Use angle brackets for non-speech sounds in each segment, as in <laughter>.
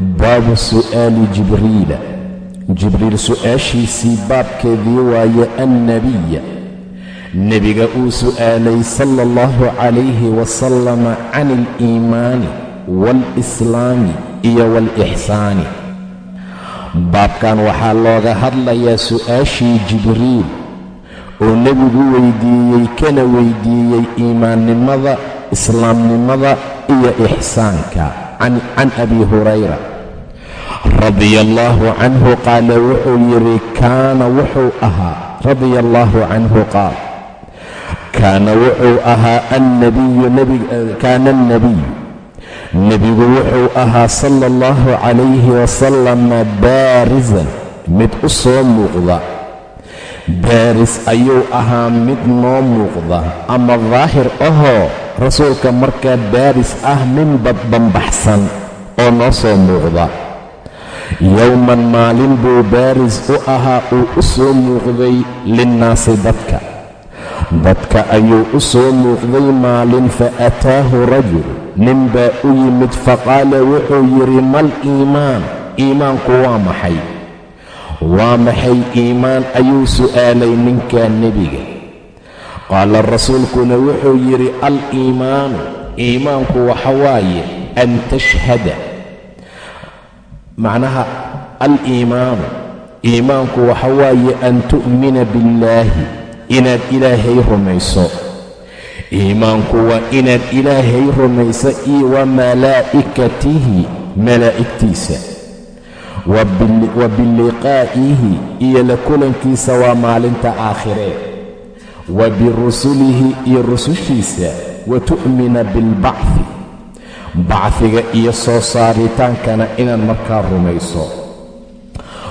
baabu su'aali jibriila jibriil su'aashiisii baabkeedii waaye annabiya nebiga uu su'aalay sala allahu calayhi wasalama can aliimaani waalislaami iyo waalixsaani baabkan waxaa looga hadlayaa su'aashii jibriil. Oo nebigu weydiiyey kana weydiiyey iimaannimada islaamnimada iyo ixsaanka. Can abi hurayra radia allaahu canhu qaala wuxuu yidhi kaana wuxuu ahaa. Radia allaahu canhu qaal kaana wuxuu ahaa annabiyu kaana annabiyu nebigu wuxuu ahaa sala allahu calayhi wasalama baarisan mid u soo muuqda. Baaris ayuu ahaa mid noo muuqda. Ama daahir ahoo rasuulka markaa baaris ah min badbanbaxsan oo noo soo muuqda yowman maalin buu baaris u ahaa uu u soo muuqday linnaasi dadka. Dadka ayuu u soo muuqday maalin fa ataahu rajul. Nin baa u yimid faqaala wuxuu yidhi mal iimaan? Iimaanku waa maxay? Waa maxay iimaan? ayuu su'aalay ninkaa nebiga. Qaala rasuulkuna wuxuu yidhi al-iimaanu iimaanku waxa waaye an tashhada macnaha al-iimaanu iimaanku waxa waaye an tu'mina billaahi inaad ilaahay rumayso. Iimaanku waa inaad ilaahay rumayso iyo wa malaa'ikatihi malaa'igtiisa. Wa biliqaa'ihi iyo la kulankiisa waa maalinta aakhiree wa birusulihi iyo rusushiisa. Wa tu'mina bilbacfi bacfiga iyo soo saaritaankana inaad markaa rumayso.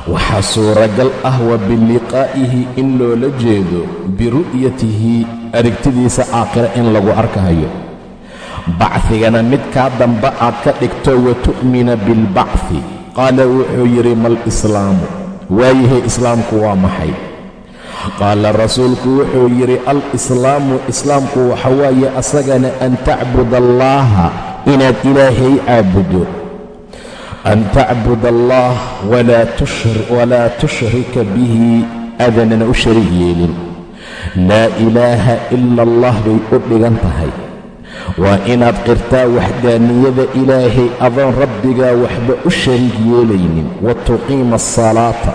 Waxaa suuragal ah wa biliqaa'ihi in loola jeedo biru'yatihi aragtidiisa aakhira in lagu arkahayo. Bacfigana midkaa dambe aad ka dhigto wa tu'mina bilbacfi qaala wuxuu yidhi mal islaamu. Waayahay islaamku waa maxay? Qaala rasuulku wuxuu yidhi al islaamu islaamku waxa waaye asagana an tacbud allaaha inaad ilaahay caabuddo an tacbud allaah walaa tushrika bihi aadanana u shariig yeelin laa ilaaha ila allah bay u dhigan tahay waa inaad qirtaa waxdaaniyada ilaahay adoon rabbigaa waxba u shariig yeelaynin wa tuqiima asalaata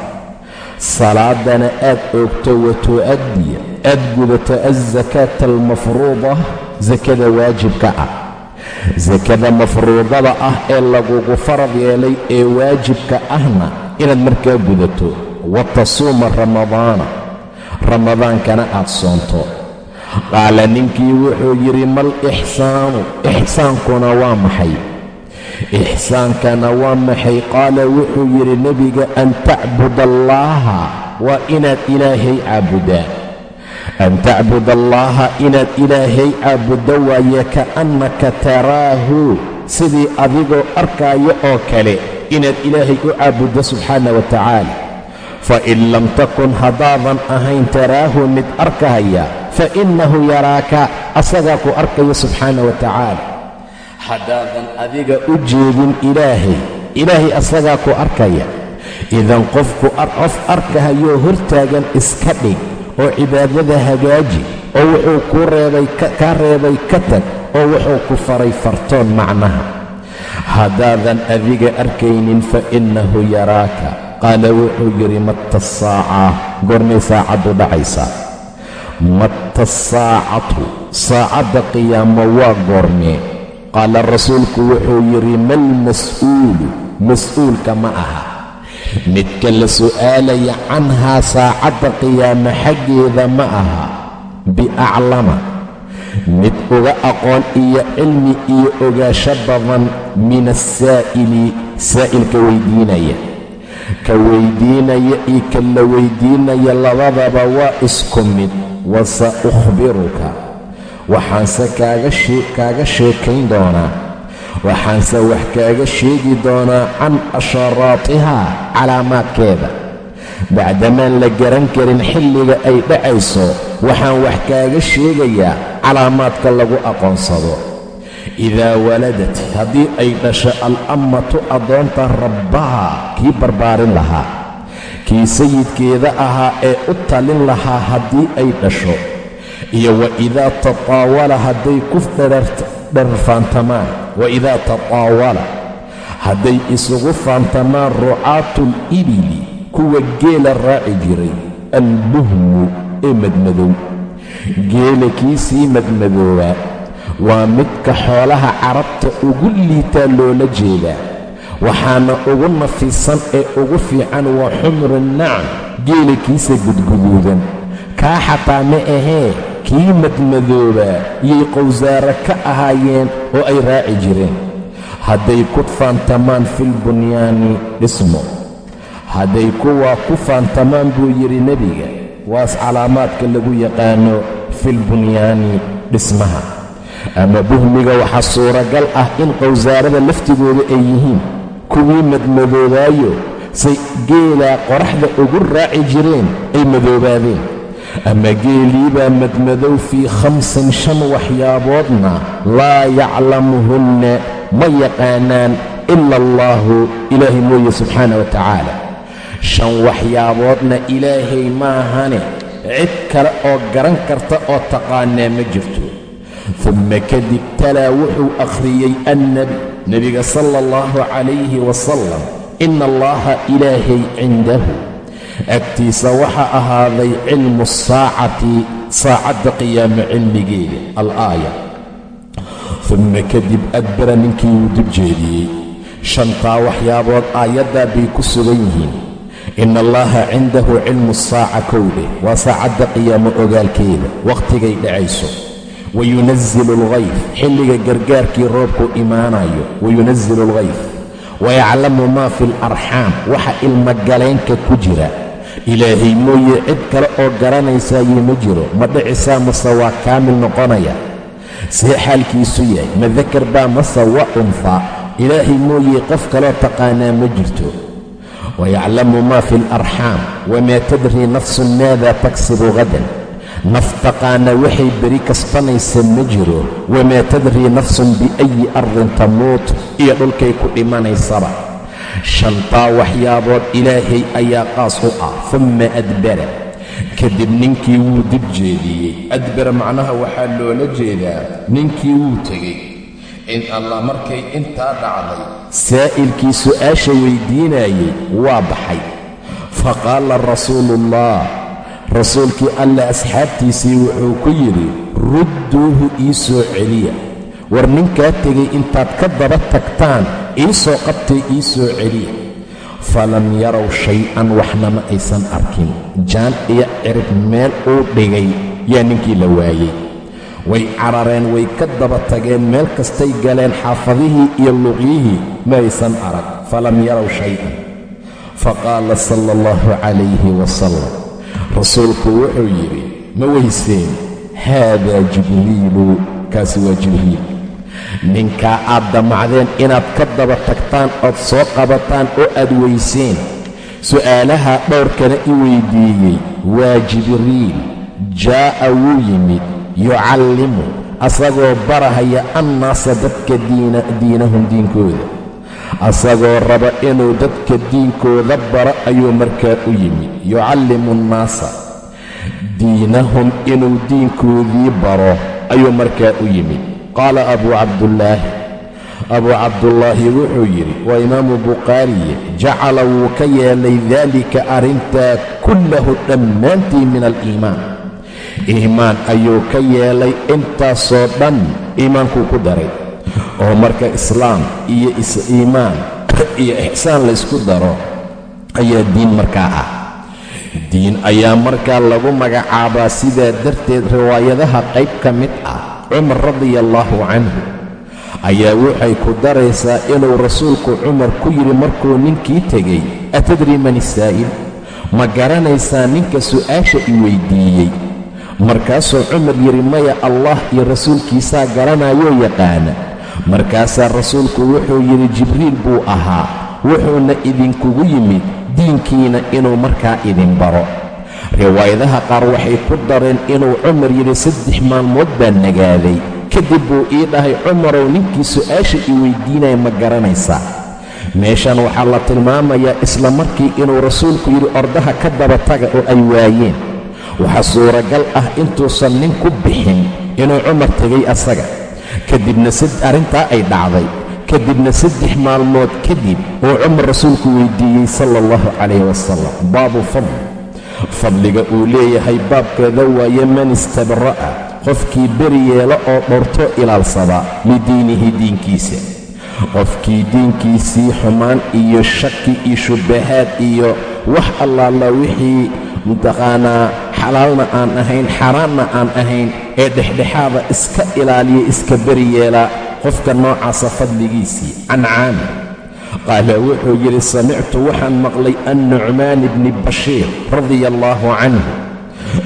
salaadana aad oogto wa tu'addiya aad gudato alsakaata almafruuda sakada waajibka ah sakada mafruudada ah ee lagugu farad yeelay ee waajibka ahna inaad markaa gudato wa tasuuma ramadaana. Ramadaankana aad soonto. Qaala ninkii wuxuu yidhi mal ixsaanu ixsaankuna waa maxay? Ixsaankana waa maxay? Qaala wuxuu yidhi nebiga an tacbud allaaha waa inaad ilaahay caabuddaa an tacbud allaaha inaad ilaahay caabuddo waaye ka'annaka taraahu sidii adigoo arkaayo oo kale inaad ilaahay u caabuddo subxaana wa tacaala fa in lam takun haddaadan ahayn taraahu mid arkahaya fa innahu yaraaka asagaa ku arkayo subxaana wa tacaala haddaadan adiga u jeedin ilaahay ilaahay asagaa ku arkaya idan qofku qof arkahayoo hortaagan iska dhig oo cibaadada hagaaji oo wuxuu kuu reebay kaa reebay ka tag oo wuxuu ku faray fartoon macnaha. Haddaadan adiga arkaynin fa innahu yaraaka qaala wuxuu yidhi matta saaca goormay saacaddu dhacaysaa matta saacatu saacadda qiyaamo waa goormee qaala rasuulku wuxuu yidhi mal mas'uulu mas'uulka ma aha midka la su'aalaya canhaa saacadda qiyaamo xaggeeda ma aha biaclama. Mid uga aqoon iyo cilmi iyo ogaasho badan min asaa'ili saa'ilka weydiinaya. Ka weydiinaya iyo ka la weydiinaya labadaba waa isku mid wasa ukhbiruka waxaanse kaaga sheekayn doonaa waxaanse wax kaaga sheegi doonaa can asharaatihaa calaamaadkeeda. Bacdamaan la garan karin xilliga ay dhacayso waxaan wax kaaga sheegayaa calaamaadka lagu aqoonsado. Idaa waladat haddii ay dhasho al'ammatu addoonta rabbaha kii barbaarin lahaa kii sayidkeeda ahaa ee u talin lahaa haddii ay dhasho iyo wa idaa tataawala hadday ku dharfaantamaan wa idaa tataawala hadday isugu faantamaan rucaatu libili kuwa geela raaci jiray albuhmu ee madmadow geela kiisii madmadoobaa waa midka xoolaha carabta ugu liitaa loola jeedaa waxaana ugu nafisan ee ugu fiican waa xumru nacam geela kiisa gudguduudan kaa xataa ma ahee kii madmadoobaa yay qowsaare ka ahaayeen oo ay raaci jireen. Hadday ku faantamaan filbunyaani dhismo. Hadday kuwaa ku faantamaan buu yidhi nebiga waas calaamaadka lagu yaqaano filbunyaani dhismaha. Ama buhmiga waxaa suuragal ah in qowsaarada laftigooda ay yihiin kuwii madmadoobaayo say geelaa qoraxda ugu raaci jireen ay madoobaadeen ama geeliibaa madmadow fii khamsin shan waxyaaboodna laa yaclamuhunna ma yaqaanaan ila allaahu ilaahay mooye subxaana wa tacaala shan waxyaaboodna ilaahay maahane cid kale oo garan karta oo taqaanaa ma jirto dumma kadib talaa wuxuu akhriyey annebi nebiga sala allahu calayhi wasalam ina allaha ilaahay cindahu agtiisa waxaa ahaaday cilmu saacati saacadda qiyaamo cilmigeeda alaaya dumma kadib adbara ninkii wuu dib jeediyey. Shantaa waxyaabood aayaddaa bay ku sugan yihiin. Ina allaha cindahu cilmu saaca kowdheh waa saacadda qiyaamo ogaalkeeda wakhtigay dhacayso. Wayunasilu alghayf xilliga gargaarkii roobku imaanayo wayunasilu alghayf. Wayaclamu maa fi alarxaam waxa ilmagaleenka ku jira ilaahay mooye cid kale oo garanaysaayee ma jiro. Ma dhicisaa mase waa kaamil noqonaya. See xaalkiisu yahay. Ma dakar baa mase waa unfaa ilaahay mooye qof kaloo taqaanaa ma jirto. Wayaclamu maa fi alarxaam wamaa tadrii nafsun maada taksibu hadan naf taqaana waxay beri kasbanaysa ma jiro. Wamaa tadrii nafsun biayi ardin tamuut. Iyo dhulkay ku dhimanaysaba shantaa waxyaabood ilaahay ayaa qaas u ah humma adbara. Kadib ninkii wuu dib jeediyey. Adbara macnaha waxaa loola jeedaa ninkii wuu tegey. In allah markay intaa dhacday saa'ilkii su'aasha weydiinayey waa baxay. Fa qaala rasuuluullah rasuulkii alla asxaabtiisii wuxuu ku yidhi rudduuhu ii soo celiya war ninkaa tegay intaad ka daba tagtaan ii soo qabtay ii soo celiya falam yarow shay-an waxna ma aysan arkin. Jaan iyo cirib meel uu dhigay yaa ninkii la waayey. Way carareen way ka daba tageen meel kastay galeen xaafadihii iyo luqyihii ma aysan arag. Falam yarow shay-an. Faqaala sala allahu calayhi wasalam rasuulku wuxuu yidhi ma weyseen haadaa jibriilu kaasi waa jibriil ninkaa aad damacdeen inaad ka daba tagtaan ood soo qabataan oo aad weyseen. Su'aalaha dhowrkana i weyddiiyey waa jibriil jaa'a wuu yimid. Yucallimu. Asagoo barahaya annaasa dadka diinahum diinkooda. Asagoo raba inuu dadka diinkooda baro ayuu markaa u yimid. Yucallimu annaasa. Diinahum inuu diinkoodii baro ayuu markaa u yimid qaala abuu cabdullaahi. Abuu cabdullaahi wuxuu yidhi waa imaamu bukhaariye jacala wuu ka yeelay daalika arrintaa kullahu dhammaantii min aliimaan. Iimaan ayuu ka yeelay intaasoo dhan iimaankuu ku daray. Oo marka islaam iyo is-iimaan iyo ixsaan laysku daro ayaa diin markaa ah. Diin ayaa markaa lagu magacaabaa sidaa darteed riwaayadaha qayb ka mid ah cumar radia allaahu canhu ayaa waxay ku daraysaa inuu rasuulku cumar ku yidhi markuu ninkii tegey atadri man isaa'il ma garanaysaa ninka su'aasha i weyddiiyey markaasuu cumar yidhi maya allah iyo rasuulkiisaa garanayoo yaqaana. Markaasaa rasuulku wuxuu yidhi jibriil buu ahaa. Wuxuuna idinkugu yimid diinkiina inuu markaa idin baro riwaayadaha qaar waxay ku dareen inuu cumar yidhi saddex maalmood baa nagaaday. Kadib buu ii dhahay cumarow ninkii su'aasha i weyddiinaya ma garanaysaa meeshan waxaa la tilmaamayaa isla markii inuu rasuulku yidhi ordaha ka daba taga oo ay waayeen. Waxaa suuragal ah intuusan nin ku bixin inuu cumar tegay asaga. Kadibna arrintaa ay dhacday. Kadibna saddex maalmood kadib uu cumar rasuulku weyddiiyey sala allahu calayh wasalam baabu fadl fadliga uu leeyahay baabkeeda waaye man istabra'a qofkii beri yeelo oo dhorto ilaalsada lidiinihi diinkiisa. Qofkii diinkiisii xumaan iyo shaki iyo shubahaad iyo wax allaala wixii mataqaanaa xalaalna aan ahayn xaaraanna aan ahayn ee dhexdhexaada iska ilaaliya iska beri yeelaa qofka noocaasa fadligiisii can caamir qaala wuxuu yidhi samictu waxaan maqlay annucmaan ibni bashiir radia allaahu canhu.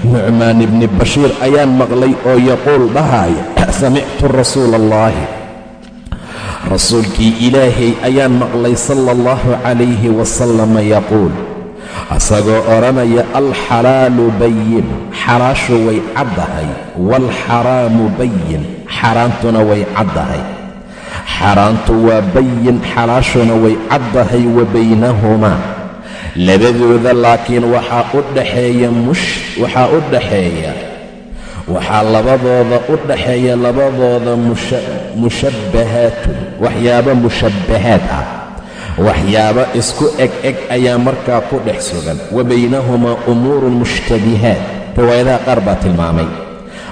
Nucmaan ibni bashiir ayaan maqlay oo yaquul dhahaaya samictu rasuula allaahi rasuulkii ilaahay ayaan maqlay sala allahu calayhi wasalama yaquul asagoo odhanaya alxalaalu bayin xalaashu way caddahay waalxaraamu bayin xaaraantuna way caddahay xaaraantu waa bayin xalaashuna way caddahay wa baynahumaa labadooda laakiin waxaa u dhaxeeya mush waxaa u dhaxeeya waxaa labadooda u dhaxeeya labadooda mushabbahaatun waxyaabo mushabbahaad ah. Waxyaabo isku eg eg ayaa markaa ku dhex sugan. Wa baynahumaa umuurun mushtabihaat riwaayadaha qaar baa tilmaamay.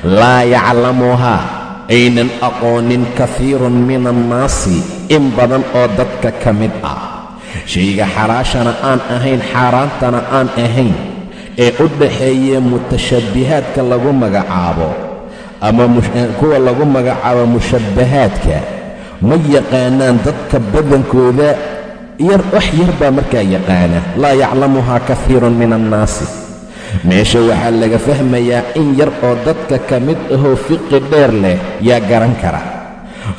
Laa yaclamuhaa aynan aqoonin kafiirun min annaasi in badan oo dadka ka mid ah. Shayga xalaashana aan ahayn xaaraantana aan ahayn ee u dhaxeeye mutashabbihaadka lagu magacaabo ama kuwa lagu magacaabo mushabbahaadka. Ma yaqaanaan dadka badankooda yar wax yar baa markaa yaqaana laa yaclamuhaa kafiirun min annaasi meesha waxaa laga fahmayaa in yar oo dadka ka mid ahoo fiqi dheer leh yaa garan kara.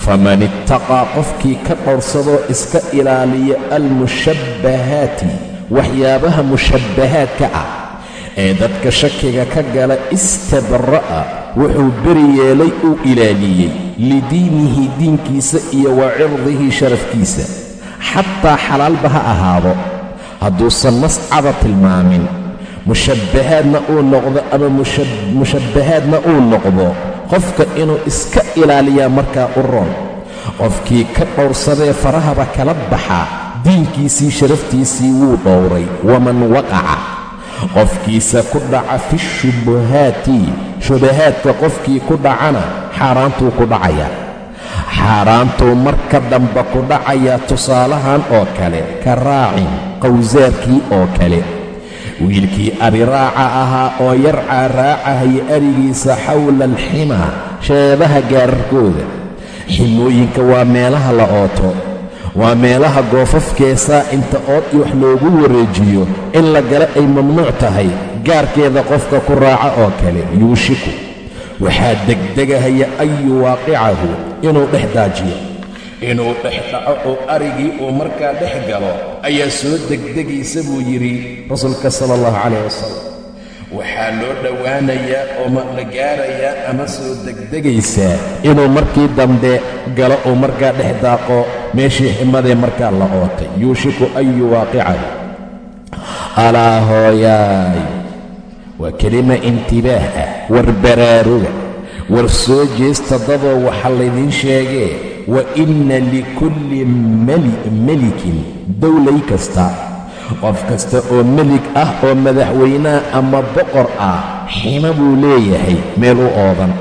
Faman ittaqaa qofkii ka dhowrsadoo iska ilaaliya almushabbahaati waxyaabaha mushabbahaadka ah ee dadka shakiga ka gala istabra'a wuxuu beri yeelay uu ilaaliyey lidiinihi diinkiisa iyo wa cirdihi sharafkiisa. Xataa xalaalba ha ahaado. Hadduusan nascada tilmaamin mushabbahaadna uu noqdo ama mushabbahaadna uu noqdo qofka inuu iska ilaaliyaa markaa u roon qofkii ka dhowrsadee farahaba kala baxaa diinkiisii sharaftiisii wuu dhowray waman waqaca qofkiisa ku dhaca fi shubuhaati shubahaadka qofkii ku dhacana xaaraantuu ku dhacayaa xaaraantuu marka damba ku dhacayaa tusaalahan oo kale ka raacin qawsaarkii oo kale wiilkii ariraaca ahaa oo yarcaa raacahaya arigiisa xawla alximaa sheebaha gaararkooda. Ximooyinka waa meelaha la ooto. Waa meelaha goofafkeesaa inta ood iyo wax loogu wareejiyo in la gala ay mamnuuc tahay gaarkeeda qofka ku raaca oo kale yuushiku. Waxaa degdegahaya an yuwaaqicahu inuu dhex daajiyo inuu dhex dhaco oo arigii uu markaa dhex galo ayaa soo degdegaysa buu yidhi rasuulka sala allahu calayh wasalam waxaa loo dhowaanayaa oo ma la gaarayaa ama soo degdegaysaa inuu markii dambe galo uu markaa dhex daaqo meeshii ximadee markaa la ootay. Yuushiku an yuwaaqicahu alaa hooyaay waa kelima intibaah ah war baraaruga war soo jeesta dadoo waxa laydiin sheegee wa inna likulli melikin dowlay kasta. Qof kasta oo melig ah oo madaxweynaha ama boqor ah xima buu leeyahay meel u oodan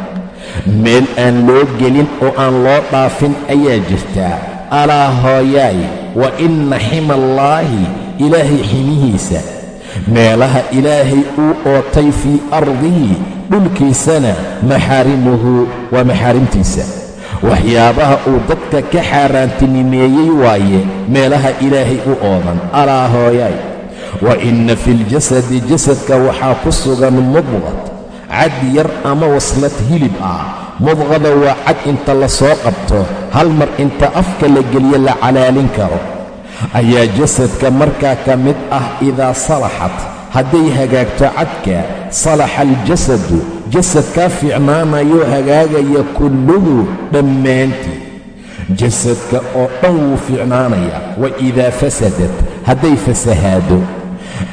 meel aan loo gelin oo aan loo dhaafin ayaa jirtaa alaa hooyaay wa inna xima allaahi ilaahay ximihiisa. Meelaha ilaahay uu ootay fii ardihi dhulkiisana maxaarimuhu waa maxaarimtiisa waxyaabaha uu dadka ka xaaraantinimeeyey waaye meelaha ilaahay u oodan alaa hooyaay. Wa inna fi ljasadi jasadka waxaa ku sugan mudqad cad yar ama waslad hilib ah. Mudqada waa cad inta la soo qabto hal mar inta afka la geliyo la calaalin karo. Ayaa jasadka markaa ka mid ah idaa salaxat hadday hagaagto cadka salaxa aljasadu jasadkaa fiicnaanayoo hagaagaya kulluhu dhammaantii. Jasadka oo dhan wuu fiicnaanayaa wa idaa fasadat hadday fasahaado.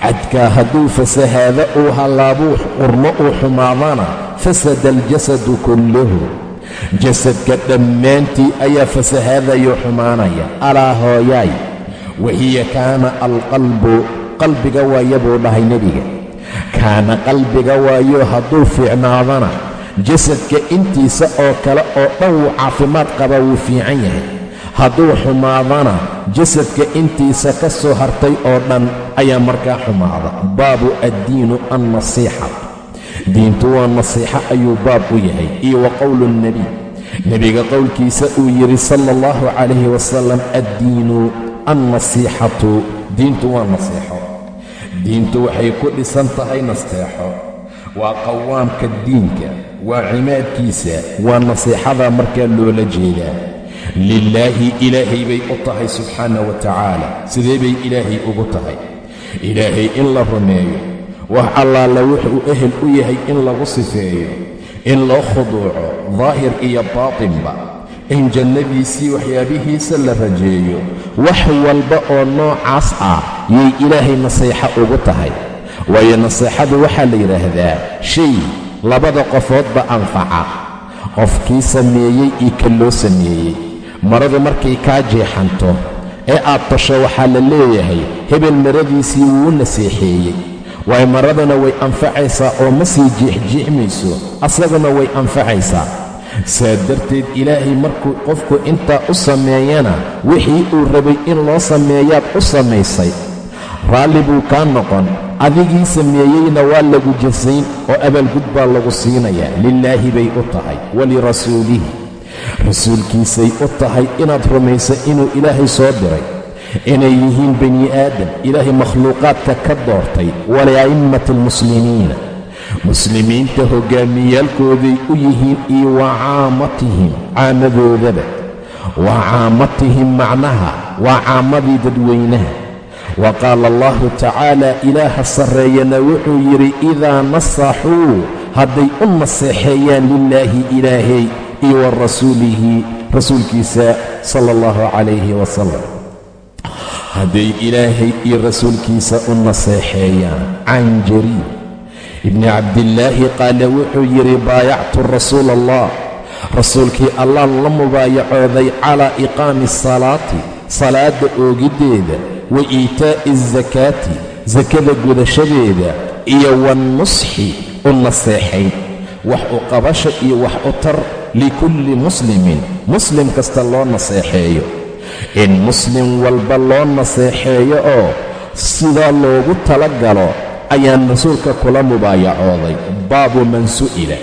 Cadkaa hadduu fasahaado uu hallaabuu qurmo uu xumaadana fasada aljasadu kulluhu. Jasadka dhammaantii ayaa fasahaadayoo xumaanaya alaa hooyaay wahiya kaana alqalbu qalbiga waaya buu dhahay nebiga. Kaana qalbiga waayo hadduu fiicnaadana jasadka intiisa oo kale oo dhan wuu caafimaad qaba wuu fiican yahay. Hadduu xumaadana jasadka intiisa ka soo hartay oo dhan ayaa markaa xumaada. Baabu addiinu annasiixa. Diintu waa nasiixo ayuu baab u yahay. Iyo wa qowlu اnnebiy nebiga qowlkiisa uu yidhi sala allahu calayhi wasalam addiinu annasiixatu. Diintu waa nasiixo diintu waxay ku dhisan tahay nasteexo. Waa qawaamka diinka waa cimaadkiisa waa nasiixada markaa loola jeedaa. Lilaahi ilaahay bay u tahay subxaana wa tacaala. Sidee bay ilaahay ugu tahay? Ilaahay in la rumeeyo. Wax allaala wuxuu ehel u yahay in lagu sifeeyo in loo khuduuco daahir iyo baatinba in jannadiisii waxyaabihiisa la rajeeyo. Wax walba oo noocaas ah yay ilaahay naseexo ugu tahay. Waayo naseexadu waxaa la yidhaahdaa shay labada qofoodba anfaca. Qofkii sameeyey iyo ka loo sameeyey. Maradu markay kaa jeexanto ee aad tasho waxaa la leeyahay hebel maradiisii wuu naseexeeyey. Waayo maradana way anfacaysaa oo ma sii jiixjiixmayso asaguna way anfacaysaa saa darteed ilaahay markuu qofku intaa u sameeyana wixii uu rabay in loo sameeyaad u samaysay. Raalli buu kaa noqon. Adigii sameeyeyna waa lagu jasayn oo abaalgud baa lagu siinayaa. Lilaahi bay u tahay. Walirasuulihi rasuulkiisay u tahay inaad rumayso inuu ilaahay soo diray. Inay yihiin bani aadam. Ilaahay makhluuqaadka ka doortay. Walia'immati almuslimiina muslimiinta hoggaamiyaalkooday u yihiin iyo wa caamatihim caamadoodaba. Wa caamatihim macnaha waa caamadii dadweynaha. Wa qaala allahu tacaala ilaaha sarreeyana wuxuu yidhi idaa nasaxuu hadday u naseexeeyaan lilaahi ilaahay iyo wa rasuulihi rasuulkiisa sala allahu calayhi wasalam hadday ilaahay iyo rasuulkiisa u naseexeeyaan can jariir ibni cabdillaahi qaala wuxuu yidhi baayactu rasuula allah rasuulkii allah la mubaayacooday calaa iqaami asalaati salaadda oogiddeeda wa iitaa'i asakaati sakada gudashadeeda iyo wannusxi u naseexayn wax u qabasha iyo wax u tar likulli muslimin muslim kasta loo naseexeeyo. In muslim walba loo naseexeeyo oo sidaa loogu tala galo ayaan rasuulka kula mubaayacooday baabu man su'ila.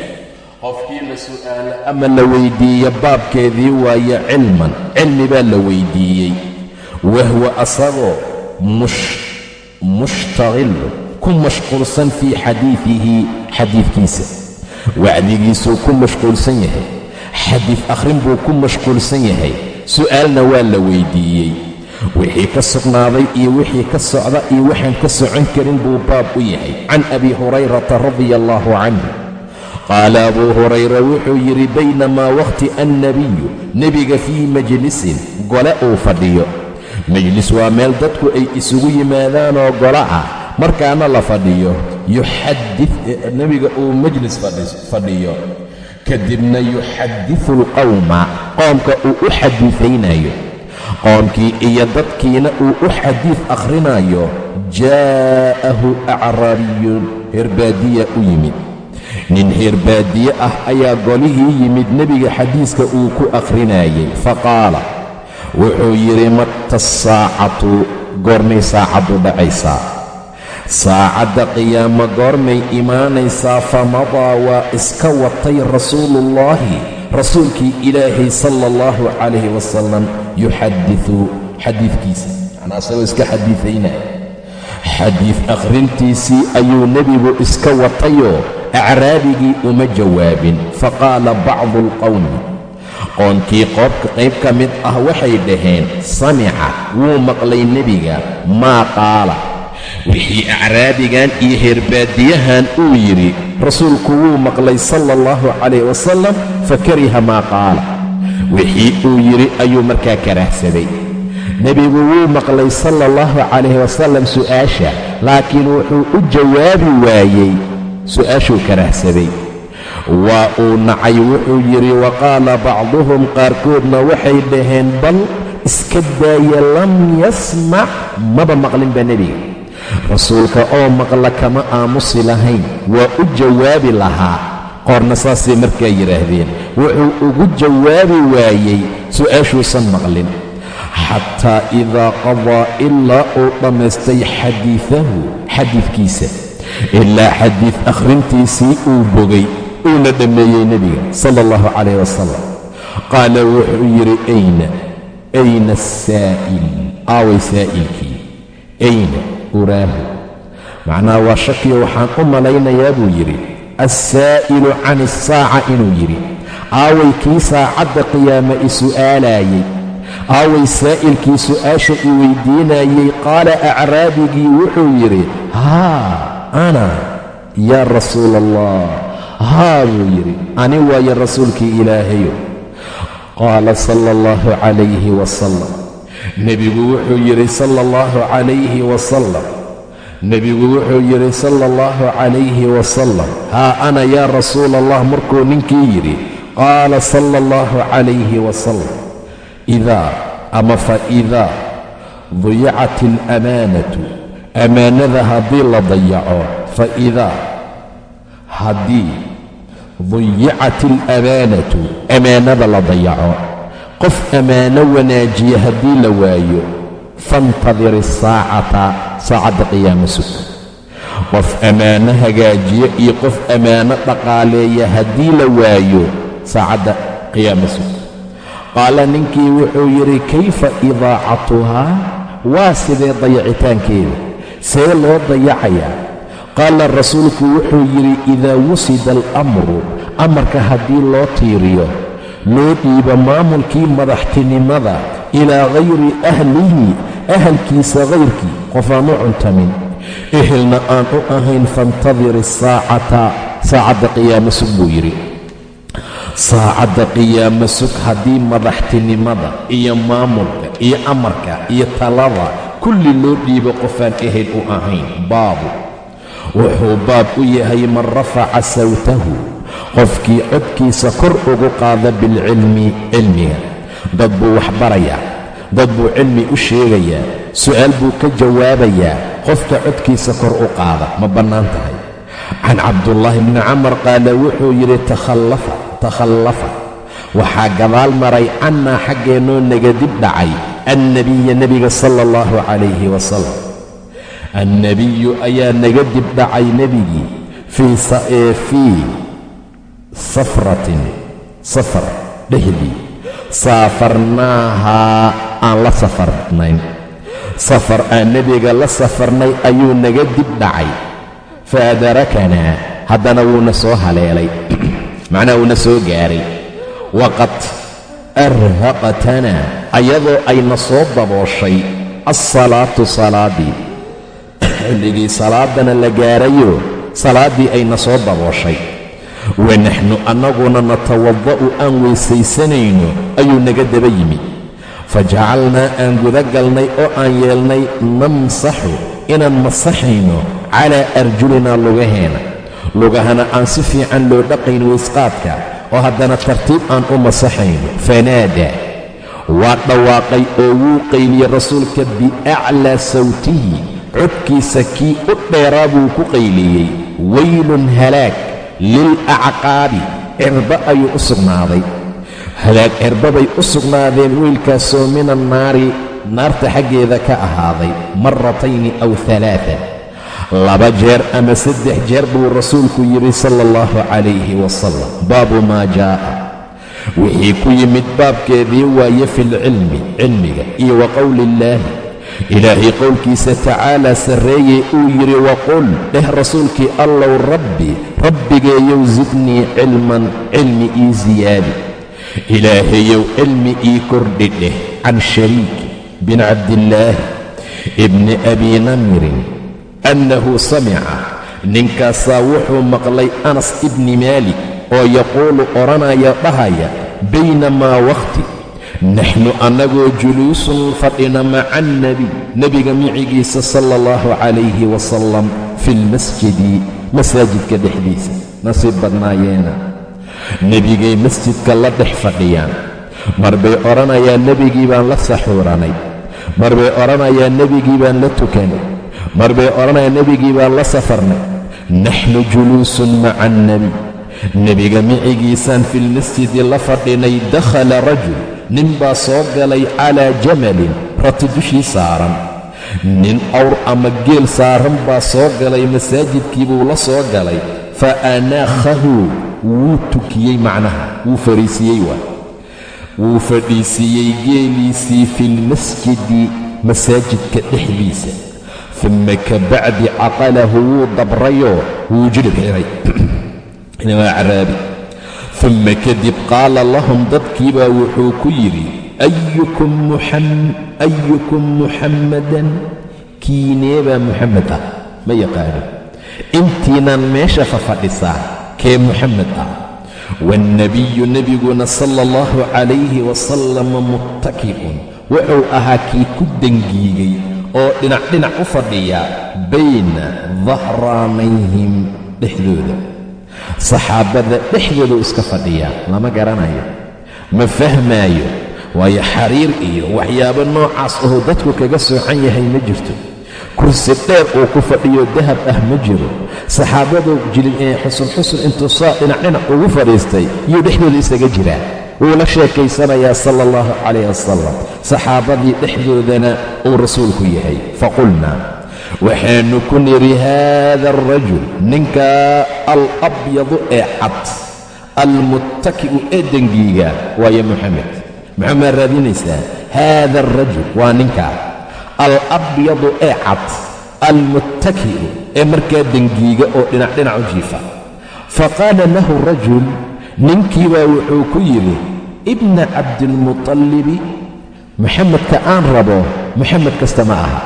Qofkii la su'aalo ama la weyddiiye baabkeedii waaye cilman cilmi baa la weyddiiyey wahwa asagoo mushtaqilun ku mashquulsan fii xadiidihi xadiidkiisa. Wacdigiisuu ku mashquulsan yahay. Xadiid akhrin buu ku mashquulsan yahay. Su'aalna waa la weyddiiyey wixii ka sugnaaday iyo wixii ka socda iyo waxaan ka socon karin buu baab u yahay. Can abi hurayrata radia allaahu canhu qaala abuu hurayra wuxuu yidhi baynamaa wakhti annebiyu nebiga fii majlisin gole uu fadhiyo. Majlis waa meel dadku ay isugu yimaadaanoo gole ah markaana la fadhiyo. Yuxadid nebiga uu majlis fadhiyo. Kadibna yuxadidu alqawma qoomka uu u xadiifaynayo qoomkii iyo dadkiina uu u xadiid akhrinayo jaa'ahu acraabiyun heerbaadiya u yimid. Nin heerbaadiye ah ayaa golihii yimid nebiga xadiiska uu ku akhrinayay. Faqaala wuxuu yidhi mata asaacatu goormay saacaddu dhacaysaa. Saacadda qiyaamo goormay imaanaysaa famadaa waa iska watay rasuuluullaahi rasuulkii ilaahay sala allahu calayhi wasalam yuxadiu xadiidkiisa. Macnaa isagoo iska xadiidaynaya xadiid akhrintiisii ayuu nebigu iska watayoo acraabigii uma jawaabin. Faqaala bacdu alqowmi qoonkii qoobka qayb ka mid ah waxay dhaheen samica wuu maqlay nebiga maa qaala wixii acraabigan iyo heerbaadiyahan uu yidhi rasuulku wuu maqlay sala allahu calayh wasalam fakariha maa qaala. Wixii uu yidhi ayuu markaa karaahsaday. Nebigu wuu maqlay sala allahu calayh wasalam su'aasha laakiin wuxuu u jawaabi waayey su'aashuu karaahsaday. Waa uu nacay wuxuu yidhi wa qaala bacduhum qaarkoodna waxay dhaheen bal iska daaya lam yasmac maba maqlinba nebiga rasuulka oo maqla kama aamusi lahayn waa u jawaabi lahaa. Qoorna saasay markaa yidhaahdeen wuxuu ugu jawaabi waayey su'aashuusan maqlin. Xataa idaa qadaa ilaa uu dhammaystay xadiidahu xadiidkiisa ilaa xadiid akhrintiisii uu bogay uuna dhammeeyey nebiga sala allahu calayh wasalam qaala wuxuu yidhi ayna ayna asaa'il aaway saa'ilkii ayna uraahu macnaha waa shakiyo waxaan u malaynayaa buu yidhi assaa'ilu can isaaca inuu yidhi. Aaway kii saacadda qiyaama i su'aalaayey aaway saa'ilkii su'aasha i weyddiinayey qaala acraabigii wuxuu yidhi haa ana yaa rasuula allah haa buu yidhi ani waaye rasuulkii ilaahayo. Qaala sala allahu calayhi wasalam nebigu wuxuu yidhi sala allahu calayhi wasalam nebigu wuxuu yidhi sala allahu calayhi wasalam haa ana yaa rasuula allah markuu ninkii yidhi qaala sala allahu calayhi wasalam idaa ama fa idaa dayacat alamaanatu. Ammaanada haddii la dayaco fa idaa haddii dayacat alaamaanatu ammaanada la dayaco qof ammaano wanaajiya haddii la waayo faintadir isaacata saacadda qiyaamo sug qof ammaano hagaajiya iyo qof ammaano dhaqaaleeya haddii la waayo saacadda qiyaamo sug qaala ninkii wuxuu yidhi kayfa idaacatuhaa? Waa sidee dayacitaankeeda? See loo dayacayaa? Qaala rasuulku wuxuu yidhi idaa wusida alamru amarka haddii loo tiiriyo loo dhiibo maamulkii madaxtinimada ilaa hayri ahlihi ahalkiisa hayrkii qof aan u cuntamin. Ehelna aan u ahayn faintadir isaacata saacadda qiyaamo sug buu yidhi. Saacadda qiyaamo sug haddii madaxtinimada iyo maamulka iyo amarka iyo talada kulli loo dhiibo qofaan ehel u ahayn baabu. Wuxuu baab u yahay man rafaca sawtahu qofkii codkiisa kor ugu qaada bilcilmi cilmiga. Dad buu wax barayaa dad buu cilmi u sheegayaa su'aal buu ka jawaabayaa qofka codkiisa kor u qaada. Ma bannaan tahay. Can cabdullaahi bni camar qaala wuxuu yidhi takhallafa takhallafa. Waxaa gadaal maray cannaa xaggeennoo naga dib dhacay annebiya nebiga sala allahu calayhi wasalam. Annebiyu ayaa naga dib dhacay nebigii fii safratin safar dhexdii saafarnaahaa aan la safarnayn. Safar aan nebiga la safarnay ayuu naga dib dhacay. Fa adarakanaa haddana wuuna soo haleelay. <clears throat> Macnaha uuna soo gaaray. Waqad arhaqatanaa ayadoo ayna soo dabooshay alsalaatu salaaddii xilligii <clears throat> salaaddana la gaarayo salaaddii ayna soo dabooshay wanaxnu annaguna natawada'u aan weysaysanayno ayuu naga daba yimi. Fa jacalnaa aan guda galnay oo aan yeelnay namsaxu inaan masaxayno calaa arjulinaa lugaheena lugahana aan si fiican loo dhaqayn waysqaadka oo haddana tartiib aan u masaxayno. Fanaadaa waa dhawaaqay oo wuu qayliyey rasuulka biaclaa sawtihi codkiisa kii u dheeraa buu ku qayliyey weylun halaag lilacqaabi cirba ayuu u sugnaaday. Halaag cirbabay u sugnaadeen weylkaasoo min annaari naarta xaggeeda ka ahaaday maratayni aw alaaa laba jeer ama saddex jeer buu rasuulku yidhi sala allahu calayhi wasalam baabu maa jaa'a. Wixii ku yimid baabkeedii waaye filcilmi cilmiga iyo wa qowli illaahi ilaahay qowlkiisa tacaalaa sarreeyey uu yidhi waqul dheh rasuulkii allow rabbi rabbigeeyow sidnii cilman cilmi ii siyaadi ilaahayow cilmi ii kordhi dheh can shariik bin cabdillaahi ibni abi namirin annahu samica ninkaasaa wuxuu maqlay anas ibni maalik oo yaquulu odhanaya dhahaya baynamaa wakhti naxnu annagoo juluusun fadhina maca annebiy nebiga micigiisa sala allahu calayhi wasalam fi lmasjidi masaajidka dhexdiisa nasiib badnaayeena. Nebigay masjidka la dhex fadhiyaan. Mar bay odhanayaan nebigii baan la saxuuranay. Mar bay odhanayaan nebigii baan la tukanay. Mar bay odhanayaan nebigii baan la safarnay. Naxnu juluusun maca annebiy nebiga micigiisaan filmasjidi la fadhinay dakhala rajul. Nin baa soo galay calaa jamalin rati dushii saaran nin awr ama geel saaran baa soo galay masaajidkii buu la soo galay. Fa anaakhahu wuu tukiyey macnaha wuu fariisiiyey waa. Wuu fadhiisiiyey geeliisii filmasjidi masaajidka dhexdiisa. Uma ka bacdi caqalahu wuu dabrayoo wuu jilib xiray <clears throat> waa caraabi uma kadib qaala lahum dadkiibaa wuxuu ku yidhi ayukum muxammadan kiineebaa muxamed ah ma yaqaano intiinaan meesha fafadhisaa kee muxamed ah waannebiyu nebiguna sala allahu calayhi wasalama muttaki'un wuxuu ahaa kii ku dangiigay oo dhinac dhinac u fadhiya bayna dahraanayhim dhexdooda saxaabada dhexdooda u iska fadhiyaa lama garanayo ma fahmaayo waayo xariir iyo waxyaabo noocaas oo dadku kaga soocan yahay ma jirto. Kursi dheer uu ku fadhiyo dahab ah ma jiro. Saxaabadu xusun xusun intuu saa dhinac dhinac ugu fadhiistay yuu dhexdooda isaga jiraa. Wuu la sheekaysanayaa sala allahu calayh wasalam saxaabadii dhexdoodana uu rasuulku yahay. Faqulnaa waxaannu ku nidhi haada alrajul ninkaa alabyadu ee cad almuttaki'u ee dengiiga waayo moxamed maxamaa raadinaysaa? Haada alrajul waa ninkaa alabyadu ee cad almuttaki'u ee markaa dengiiga oo dhinac dhinac u jiifa. Fa qaala lahu rajul ninkii baa wuxuu ku yidhi ibna cabdiilmuallibi maxamedka aan rabo maxamed kasta ma aha.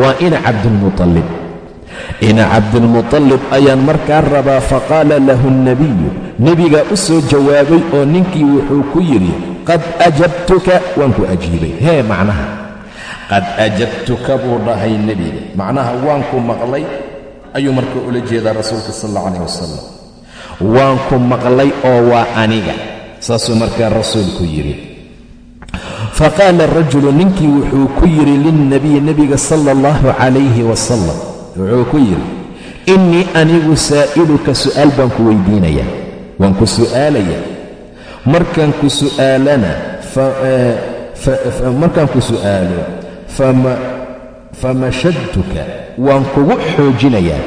Waa ina cabdiilmuallib ina cabdiilmuallib ayaan markaa rabaa faqaala lahu nebiyu nebigaa u soo jawaabay oo ninkii wuxuu ku yidhi qad ajabtuka waan ku ajiibay. Hee macnaha. Qad ajabtuka buu dhahay nebiga macnaha waan ku maqlay. Ayuu marka ula jeedaa rasuulka sal alla calah wasalam waan ku maqlay oo waa aniga. Saasuu markaa rasuulku yidhi. Faqaala rajulu ninkii wuxuu ku yidhi lilnabiy nebiga sala allahu calayhi wasalam wuxuu ku yidhi innii anigu saa'iluka su'aal baan ku weydiinayaa. Waan ku su'aalayaa markaan ku su'aalana markaan ku su'aalo famashadtuka waan kugu xoojinayaa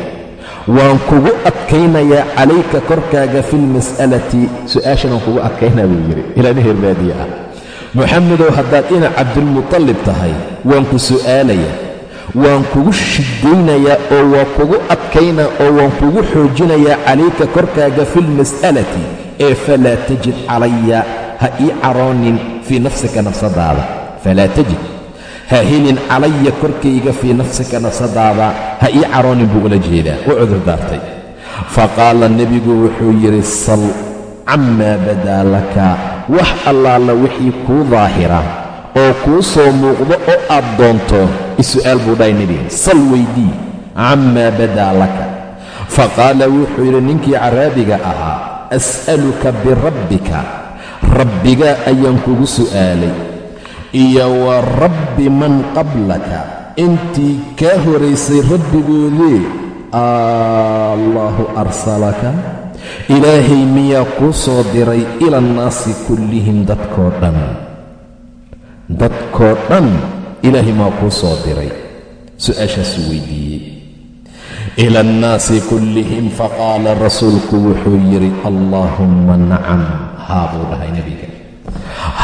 waan kugu adkaynayaa calayka korkaaga fi lmas'alati su'aashan waan kugu adkaynaa buu yidhi ilaana herbaadiye ah. Moxamedow haddaad ina cabdilmuطallib tahay waan ku su'aalayaa waan kugu shidaynayaa oo waan kugu adkaynaa oo waan kugu xoojinayaa calayka korkaaga fi lmas'alati ee falaa tajid calaya ha ii caroonin fii nafsika nafsadaada. Falaa tajid ha helin calaya korkayga fii nafsika nafsadaada ha ii caroonin buu ula jeedaa. U cudur daartay. Faqaala nebigu wuxuu yidhi sal camaa badaa laka? Wax allaala wixii kuu daahira oo kuu soo muuqdo oo aad doonto isu'aal buu dhahay nebiga. Sal weydii camaa badaa laka? Faqaala wuxuu yidhi ninkii caraabiga ahaa as'aluka birabbika rabbigaa ayaan kugu su'aalay. Iyo wa rabbi man qablaka intii kaa horaysay rabbigoodee allaahu arsalaka. Ilaahay miyaa kuu soo diray ila annaasi kullihim dadkoo dhan. Dadkoo dhan ilaahay maa kuu soo diray. Su'aashaasuu weydiiyey ila annaasi kullihim faqaala rasuulku wuxuu yidhi allaahumma nacam haa buu dhahay nebiga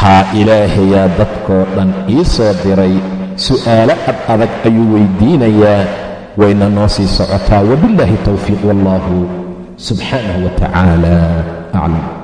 haa ilaahayaa dadkoo dhan ii soo diray su'aalo ad adag ayuu weydiinayaa wayna noo sii socotaa wabillaahi towfiiq wallaahu subxaanahu wa aclam